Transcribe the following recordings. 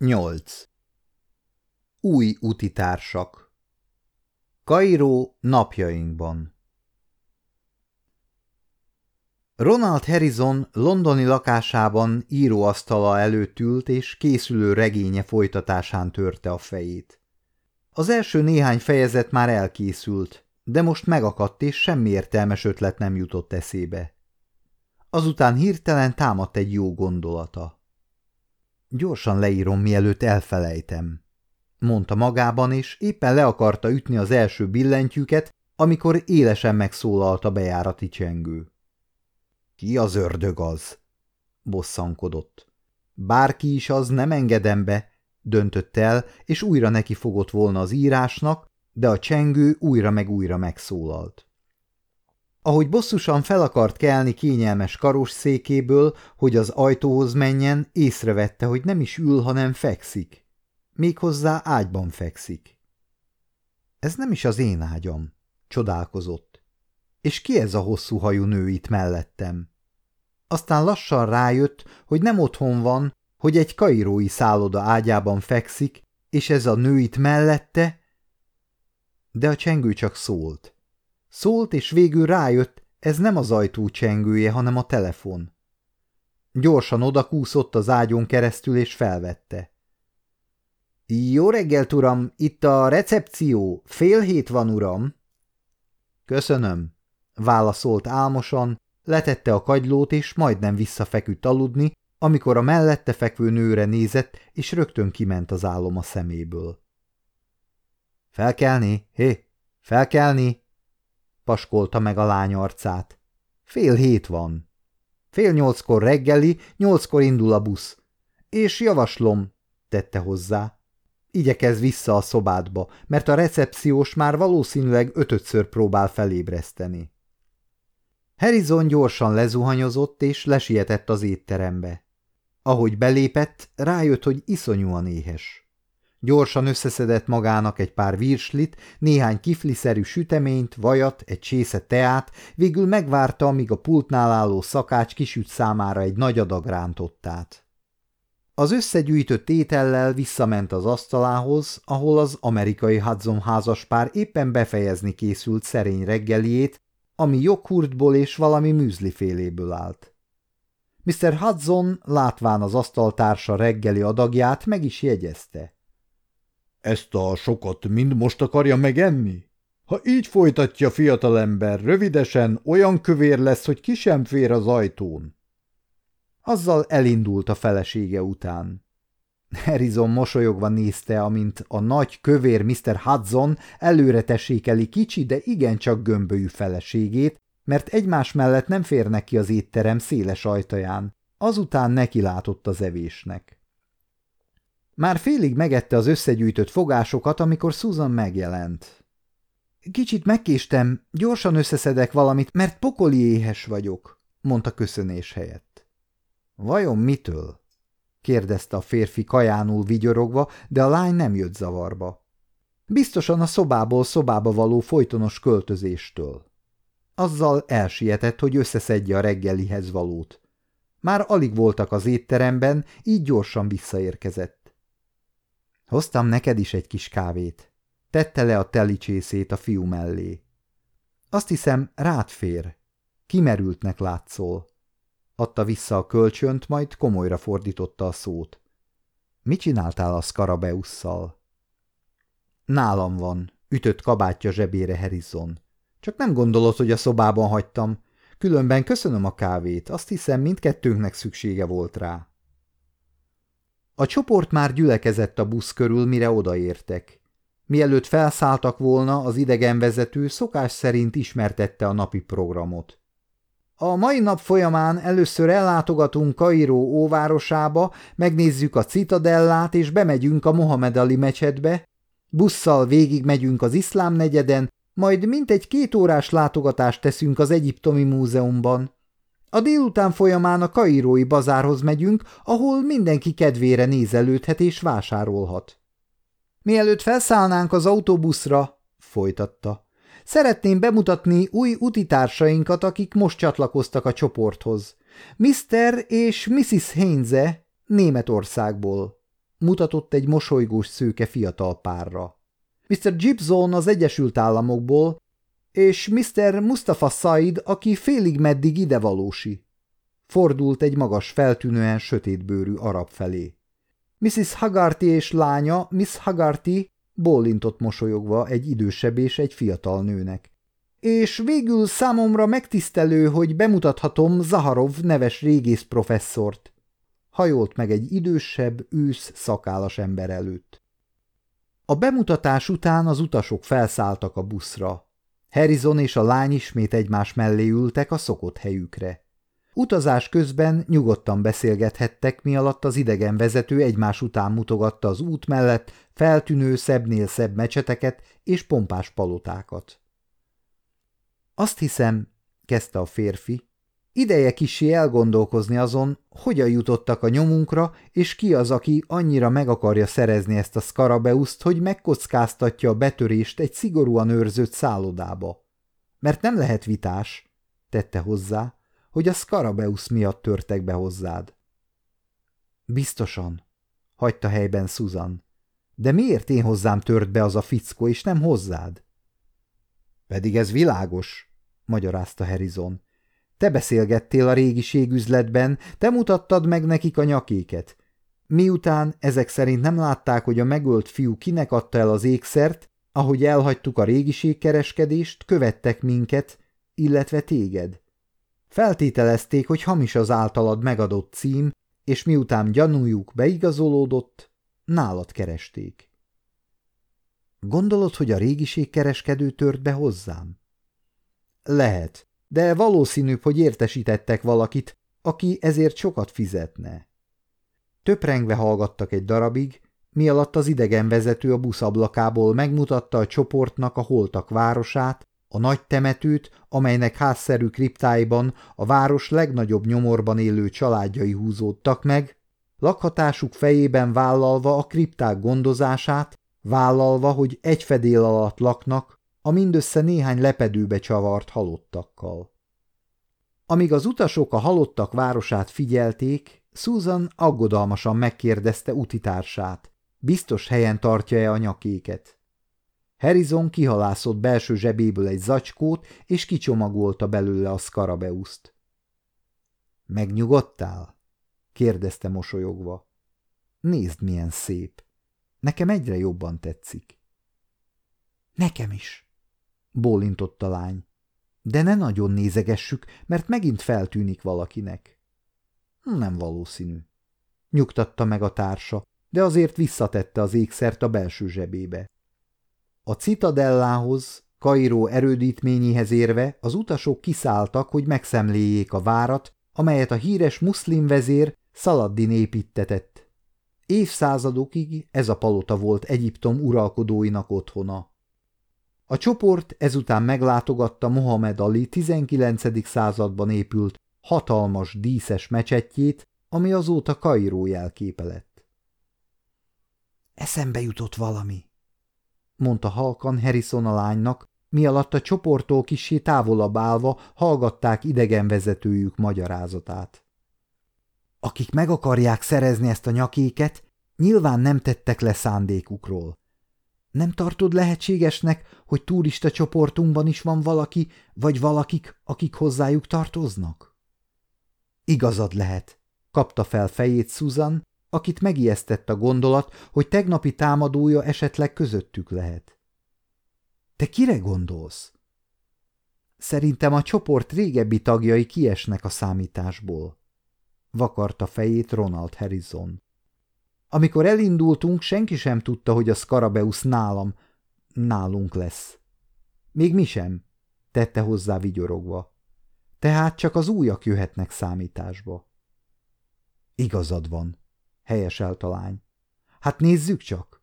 8. Új utitársak Kairó napjainkban Ronald Harrison londoni lakásában íróasztala előtt ült és készülő regénye folytatásán törte a fejét. Az első néhány fejezet már elkészült, de most megakadt és semmi értelmes ötlet nem jutott eszébe. Azután hirtelen támadt egy jó gondolata. Gyorsan leírom, mielőtt elfelejtem, mondta magában, és éppen le akarta ütni az első billentyűket, amikor élesen megszólalt a bejárati csengő. Ki az ördög az? bosszankodott. Bárki is az, nem engedem be, döntött el, és újra neki fogott volna az írásnak, de a csengő újra meg újra megszólalt. Ahogy bosszusan fel akart kelni kényelmes karos székéből, hogy az ajtóhoz menjen, észrevette, hogy nem is ül, hanem fekszik. Méghozzá ágyban fekszik. Ez nem is az én ágyam, csodálkozott. És ki ez a hosszú hajú nő itt mellettem? Aztán lassan rájött, hogy nem otthon van, hogy egy kairói szálloda ágyában fekszik, és ez a nő itt mellette, de a csengő csak szólt. Szólt, és végül rájött, ez nem az ajtó csengője, hanem a telefon. Gyorsan odakúszott az ágyon keresztül, és felvette. Jó reggelt, uram, itt a recepció, fél hét van, uram. Köszönöm, válaszolt álmosan, letette a kagylót, és majdnem visszafeküdt aludni, amikor a mellette fekvő nőre nézett, és rögtön kiment az álom a szeméből. Felkelni, hé, felkelni! Paskolta meg a lány arcát. Fél hét van. Fél nyolckor reggeli, nyolckor indul a busz. És javaslom, tette hozzá. Igyekez vissza a szobádba, mert a recepciós már valószínűleg ötötször próbál felébreszteni. Harrison gyorsan lezuhanyozott és lesietett az étterembe. Ahogy belépett, rájött, hogy iszonyúan éhes. Gyorsan összeszedett magának egy pár virslit, néhány kifliszerű süteményt, vajat, egy csésze teát, végül megvárta, amíg a pultnál álló szakács kisüt számára egy nagy adag rántottát. Az összegyűjtött étellel visszament az asztalához, ahol az amerikai Hudson házaspár éppen befejezni készült szerény reggeliét, ami joghurtból és valami műzliféléből állt. Mr. Hudson, látván az asztaltársa reggeli adagját, meg is jegyezte – ezt a sokat mind most akarja megenni? Ha így folytatja fiatalember, rövidesen olyan kövér lesz, hogy ki sem fér az ajtón. Azzal elindult a felesége után. Harrison mosolyogva nézte, amint a nagy kövér Mr. Hudson előre tessékeli kicsi, de igencsak gömbölyű feleségét, mert egymás mellett nem férnek ki az étterem széles ajtaján. Azután neki látott az evésnek. Már félig megette az összegyűjtött fogásokat, amikor Susan megjelent. Kicsit megkéstem, gyorsan összeszedek valamit, mert pokoli éhes vagyok, mondta köszönés helyett. Vajon mitől? kérdezte a férfi kajánul vigyorogva, de a lány nem jött zavarba. Biztosan a szobából szobába való folytonos költözéstől. Azzal elsietett, hogy összeszedje a reggelihez valót. Már alig voltak az étteremben, így gyorsan visszaérkezett. Hoztam neked is egy kis kávét. Tette le a telicsészét a fiú mellé. Azt hiszem, rád fér. Kimerültnek látszol. Adta vissza a kölcsönt, majd komolyra fordította a szót. Mit csináltál a Skarabeusszal? Nálam van, ütött kabátja zsebére Harrison. Csak nem gondolod, hogy a szobában hagytam. Különben köszönöm a kávét, azt hiszem mindkettőnknek szüksége volt rá. A csoport már gyülekezett a busz körül, mire odaértek. Mielőtt felszálltak volna, az idegenvezető szokás szerint ismertette a napi programot. A mai nap folyamán először ellátogatunk Kairó óvárosába, megnézzük a citadellát és bemegyünk a Mohamed Ali mecsetbe, busszal végig megyünk az iszlám negyeden, majd mintegy két órás látogatást teszünk az Egyiptomi Múzeumban. A délután folyamán a kairói bazárhoz megyünk, ahol mindenki kedvére nézelődhet és vásárolhat. Mielőtt felszállnánk az autóbuszra, folytatta, szeretném bemutatni új utitársainkat, akik most csatlakoztak a csoporthoz. Mr. és Mrs. Heinze Németországból. mutatott egy mosolygós szőke fiatal párra. Mr. Gibson az Egyesült Államokból, és Mr. Mustafa Said, aki félig meddig idevalósi. Fordult egy magas, feltűnően sötétbőrű arab felé. Mrs. Hagarty és lánya, Miss Hagarty bólintott mosolyogva egy idősebb és egy fiatal nőnek. És végül számomra megtisztelő, hogy bemutathatom Zaharov neves régész professzort. Hajolt meg egy idősebb, ősz szakállas ember előtt. A bemutatás után az utasok felszálltak a buszra. Harrison és a lány ismét egymás mellé ültek a szokott helyükre. Utazás közben nyugodtan beszélgethettek, mi alatt az idegen vezető egymás után mutogatta az út mellett feltűnő szebbnél szebb mecseteket és pompás palotákat. Azt hiszem, kezdte a férfi, ideje kisé elgondolkozni azon, hogyan jutottak a nyomunkra, és ki az, aki annyira meg akarja szerezni ezt a skarabeuszt, hogy megkockáztatja a betörést egy szigorúan őrzött szállodába. Mert nem lehet vitás, tette hozzá, hogy a Skarabeusz miatt törtek be hozzád. Biztosan, hagyta helyben Susan. De miért én hozzám tört be az a fickó, és nem hozzád? Pedig ez világos, magyarázta Harrison. Te beszélgettél a régiségüzletben, te mutattad meg nekik a nyakéket. Miután ezek szerint nem látták, hogy a megölt fiú kinek adta el az ékszert, ahogy elhagytuk a régiségkereskedést, követtek minket, illetve téged. Feltételezték, hogy hamis az általad megadott cím, és miután gyanújuk beigazolódott, nálad keresték. Gondolod, hogy a régiségkereskedő tört be hozzám? Lehet, de valószínűbb, hogy értesítettek valakit, aki ezért sokat fizetne. Töprengve hallgattak egy darabig, mi alatt az idegenvezető a buszablakából megmutatta a csoportnak a holtak városát, a nagy temetőt, amelynek házszerű kriptáiban a város legnagyobb nyomorban élő családjai húzódtak meg, lakhatásuk fejében vállalva a kripták gondozását, vállalva, hogy egy fedél alatt laknak, a mindössze néhány lepedőbe csavart halottakkal. Amíg az utasok a halottak városát figyelték, Susan aggodalmasan megkérdezte utitársát, biztos helyen tartja-e a nyakéket. Harrison kihalászott belső zsebéből egy zacskót, és kicsomagolta belőle a szkarabeuszt. – Megnyugodtál? – kérdezte mosolyogva. – Nézd, milyen szép. Nekem egyre jobban tetszik. – Nekem is – bólintott a lány. – De ne nagyon nézegessük, mert megint feltűnik valakinek. – Nem valószínű. Nyugtatta meg a társa, de azért visszatette az ékszert a belső zsebébe. A citadellához, Kairó erődítményéhez érve az utasok kiszálltak, hogy megszemléljék a várat, amelyet a híres muszlim vezér Szaladdin építetett. Évszázadokig ez a palota volt Egyiptom uralkodóinak otthona. A csoport ezután meglátogatta Mohamed Ali 19. században épült hatalmas díszes mecsetjét, ami azóta Kairó jelképe lett. Eszembe jutott valami, mondta halkan Harrison a lánynak, mi alatt a csoporttól kisé távolabb állva hallgatták idegenvezetőjük magyarázatát. Akik meg akarják szerezni ezt a nyakéket, nyilván nem tettek le szándékukról. Nem tartod lehetségesnek, hogy turista csoportunkban is van valaki, vagy valakik, akik hozzájuk tartoznak? Igazad lehet, kapta fel fejét Susan, akit megijesztett a gondolat, hogy tegnapi támadója esetleg közöttük lehet. Te kire gondolsz? Szerintem a csoport régebbi tagjai kiesnek a számításból. Vakarta fejét Ronald Harrison. Amikor elindultunk, senki sem tudta, hogy a Scarabeus nálam, nálunk lesz. Még mi sem, tette hozzá vigyorogva. Tehát csak az újak jöhetnek számításba. Igazad van, helyeselt a lány. Hát nézzük csak.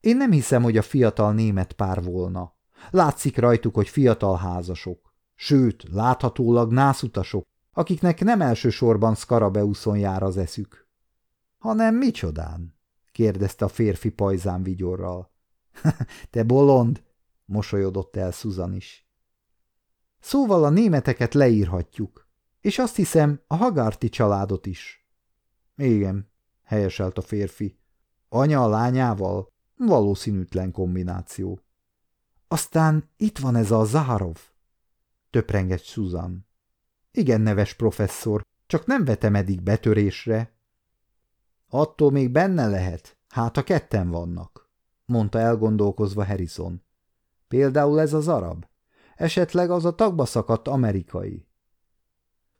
Én nem hiszem, hogy a fiatal német pár volna. Látszik rajtuk, hogy fiatal házasok. Sőt, láthatólag nászutasok, akiknek nem elsősorban Skarabeuszon jár az eszük. Hanem micsodán? kérdezte a férfi pajzán vigyorral. Te bolond, mosolyodott el Susan is. Szóval a németeket leírhatjuk, és azt hiszem a Hagarti családot is. Igen, helyeselt a férfi. Anya a lányával? Valószínűtlen kombináció. Aztán itt van ez a Zaharov. Töprengett Susan. Igen neves professzor, csak nem vetemedik betörésre. Attól még benne lehet, hát a ketten vannak, mondta elgondolkozva Harrison. Például ez az arab. Esetleg az a tagba szakadt amerikai.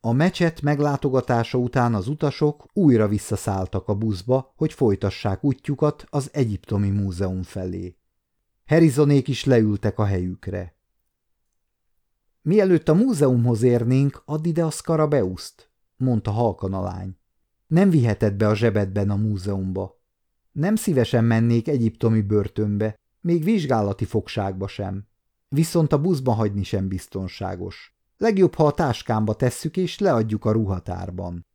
A mecset meglátogatása után az utasok újra visszaszálltak a buszba, hogy folytassák útjukat az Egyiptomi Múzeum felé. Herizonék is leültek a helyükre. Mielőtt a múzeumhoz érnénk, add ide a Skarabeuszt, mondta halkan a lány. Nem viheted be a zsebedben a múzeumba. Nem szívesen mennék egyiptomi börtönbe, még vizsgálati fogságba sem. Viszont a buszba hagyni sem biztonságos. Legjobb, ha a táskámba tesszük és leadjuk a ruhatárban.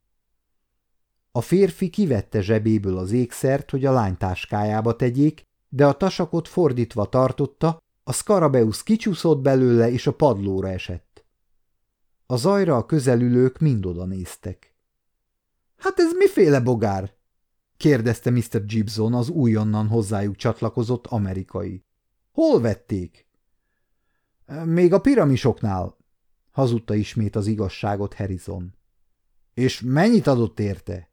A férfi kivette zsebéből az ékszert, hogy a lány táskájába tegyék, de a tasakot fordítva tartotta, a Skarabeusz kicsúszott belőle, és a padlóra esett. A zajra a közelülők mind oda néztek. – Hát ez miféle bogár? – kérdezte Mr. Gibson, az újonnan hozzájuk csatlakozott amerikai. – Hol vették? – Még a piramisoknál – hazudta ismét az igazságot Harrison. – És mennyit adott érte?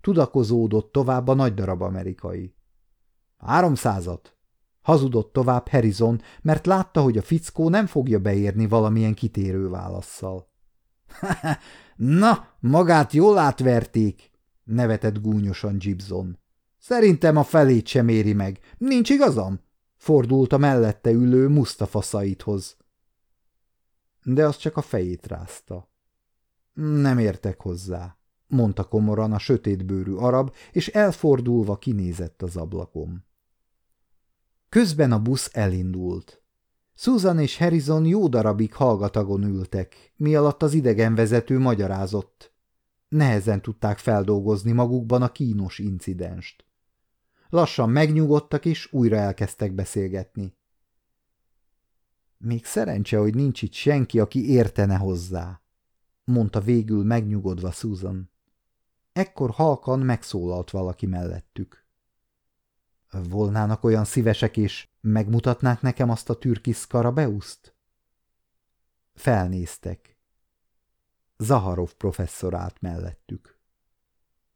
Tudakozódott tovább a nagy darab amerikai. – Háromszázat. Hazudott tovább Harrison, mert látta, hogy a fickó nem fogja beérni valamilyen kitérő válaszszal. – Na, magát jól átverték! – nevetett gúnyosan Gibson. – Szerintem a felét sem éri meg. Nincs igazam? – fordult a mellette ülő Mustafa Saidhoz. De az csak a fejét rázta. – Nem értek hozzá – mondta komoran a sötétbőrű arab, és elfordulva kinézett az ablakom. Közben a busz elindult. Susan és Harrison jó darabig hallgatagon ültek, mi alatt az idegenvezető magyarázott. Nehezen tudták feldolgozni magukban a kínos incidenst. Lassan megnyugodtak, és újra elkezdtek beszélgetni. Még szerencse, hogy nincs itt senki, aki értene hozzá, mondta végül megnyugodva Susan. Ekkor halkan megszólalt valaki mellettük. Volnának olyan szívesek, és megmutatnák nekem azt a türkis Skarabeuszt? Felnéztek. Zaharov professzor állt mellettük.